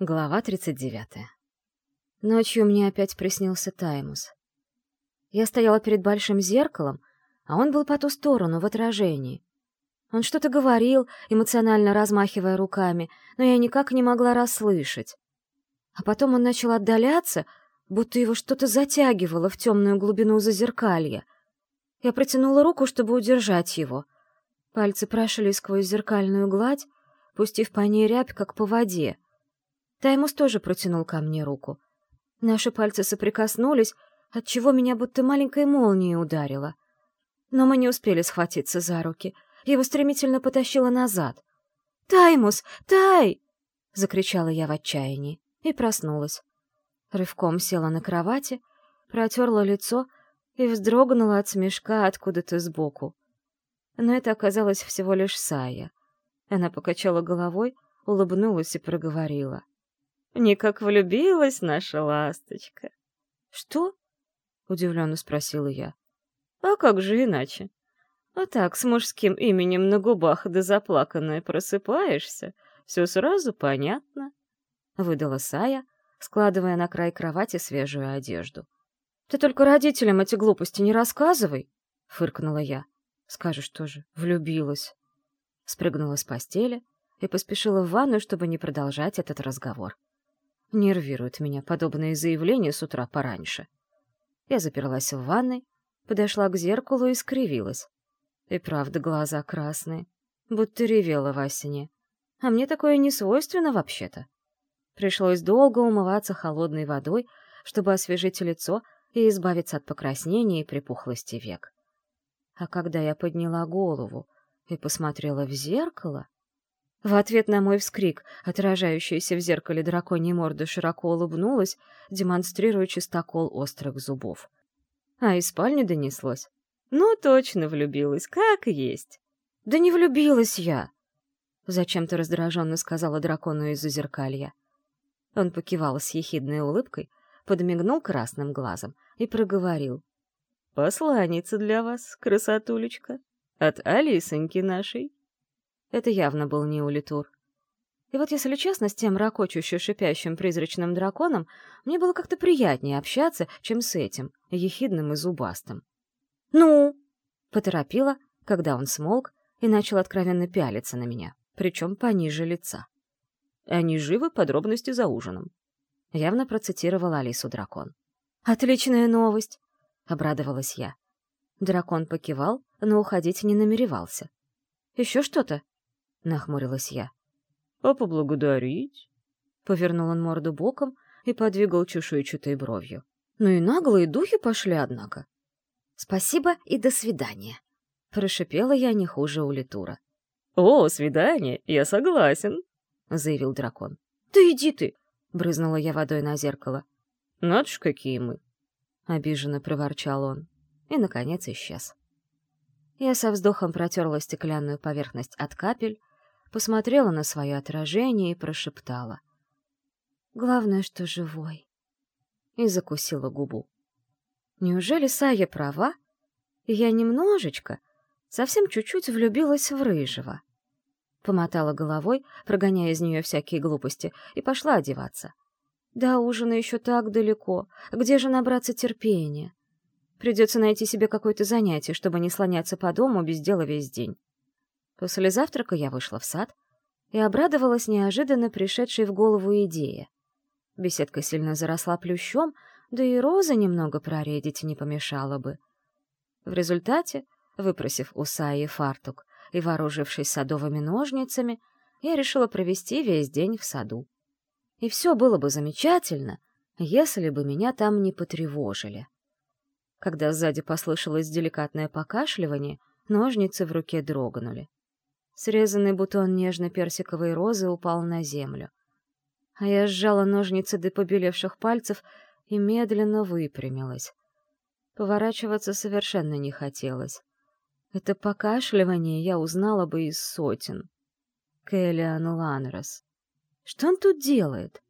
Глава 39. Ночью мне опять приснился Таймус. Я стояла перед большим зеркалом, а он был по ту сторону, в отражении. Он что-то говорил, эмоционально размахивая руками, но я никак не могла расслышать. А потом он начал отдаляться, будто его что-то затягивало в темную глубину зазеркалья. Я протянула руку, чтобы удержать его. Пальцы прошли сквозь зеркальную гладь, пустив по ней рябь, как по воде — Таймус тоже протянул ко мне руку. Наши пальцы соприкоснулись, отчего меня будто маленькой молнией ударило. Но мы не успели схватиться за руки. Его стремительно потащило назад. «Таймус! Тай!» — закричала я в отчаянии и проснулась. Рывком села на кровати, протерла лицо и вздрогнула от смешка откуда-то сбоку. Но это оказалось всего лишь Сая. Она покачала головой, улыбнулась и проговорила. Не как влюбилась наша ласточка. Что? удивленно спросила я. А как же иначе? А так, с мужским именем на губах да заплаканная просыпаешься, все сразу понятно. Выдала Сая, складывая на край кровати свежую одежду. Ты только родителям эти глупости не рассказывай, фыркнула я. Скажешь тоже, влюбилась. Спрыгнула с постели и поспешила в ванную, чтобы не продолжать этот разговор. Нервируют меня подобные заявления с утра пораньше. Я заперлась в ванной, подошла к зеркалу и скривилась. И правда глаза красные, будто ревела в осени. А мне такое не свойственно вообще-то. Пришлось долго умываться холодной водой, чтобы освежить лицо и избавиться от покраснения и припухлости век. А когда я подняла голову и посмотрела в зеркало, в ответ на мой вскрик, отражающаяся в зеркале драконьей морды широко улыбнулась, демонстрируя чистокол острых зубов. А из спальни донеслось. «Ну, точно влюбилась, как есть!» «Да не влюбилась я!» Зачем-то раздраженно сказала дракону из-за зеркалья. Он покивал с ехидной улыбкой, подмигнул красным глазом и проговорил. «Посланница для вас, красотулечка, от Алисоньки нашей». Это явно был не улитур. И вот, если честно, с тем ракочущим шипящим призрачным драконом мне было как-то приятнее общаться, чем с этим, ехидным и зубастым. «Ну?» — поторопила, когда он смолк и начал откровенно пялиться на меня, причем пониже лица. «Они живы подробности за ужином», — явно процитировал Алису дракон. «Отличная новость!» — обрадовалась я. Дракон покивал, но уходить не намеревался. «Еще что-то?» — нахмурилась я. «А поблагодарить?» Повернул он морду боком и подвигал чешуйчатой бровью. «Ну и наглые духи пошли, однако». «Спасибо и до свидания», — прошипела я не хуже улитура. «О, свидание, я согласен», — заявил дракон. «Да иди ты!» — брызнула я водой на зеркало. «Надо ж, какие мы!» — обиженно проворчал он. И, наконец, исчез. Я со вздохом протерла стеклянную поверхность от капель, посмотрела на свое отражение и прошептала. «Главное, что живой». И закусила губу. Неужели Сая права? Я немножечко, совсем чуть-чуть влюбилась в Рыжего. Помотала головой, прогоняя из нее всякие глупости, и пошла одеваться. Да ужина еще так далеко. Где же набраться терпения? Придется найти себе какое-то занятие, чтобы не слоняться по дому без дела весь день. После завтрака я вышла в сад и обрадовалась неожиданно пришедшей в голову идее. Беседка сильно заросла плющом, да и розы немного проредить не помешало бы. В результате, выпросив у Саи фартук и вооружившись садовыми ножницами, я решила провести весь день в саду. И все было бы замечательно, если бы меня там не потревожили. Когда сзади послышалось деликатное покашливание, ножницы в руке дрогнули. Срезанный бутон нежно-персиковой розы упал на землю. А я сжала ножницы до побелевших пальцев и медленно выпрямилась. Поворачиваться совершенно не хотелось. Это покашливание я узнала бы из сотен. Кэллиан Ланрос. Что он тут делает?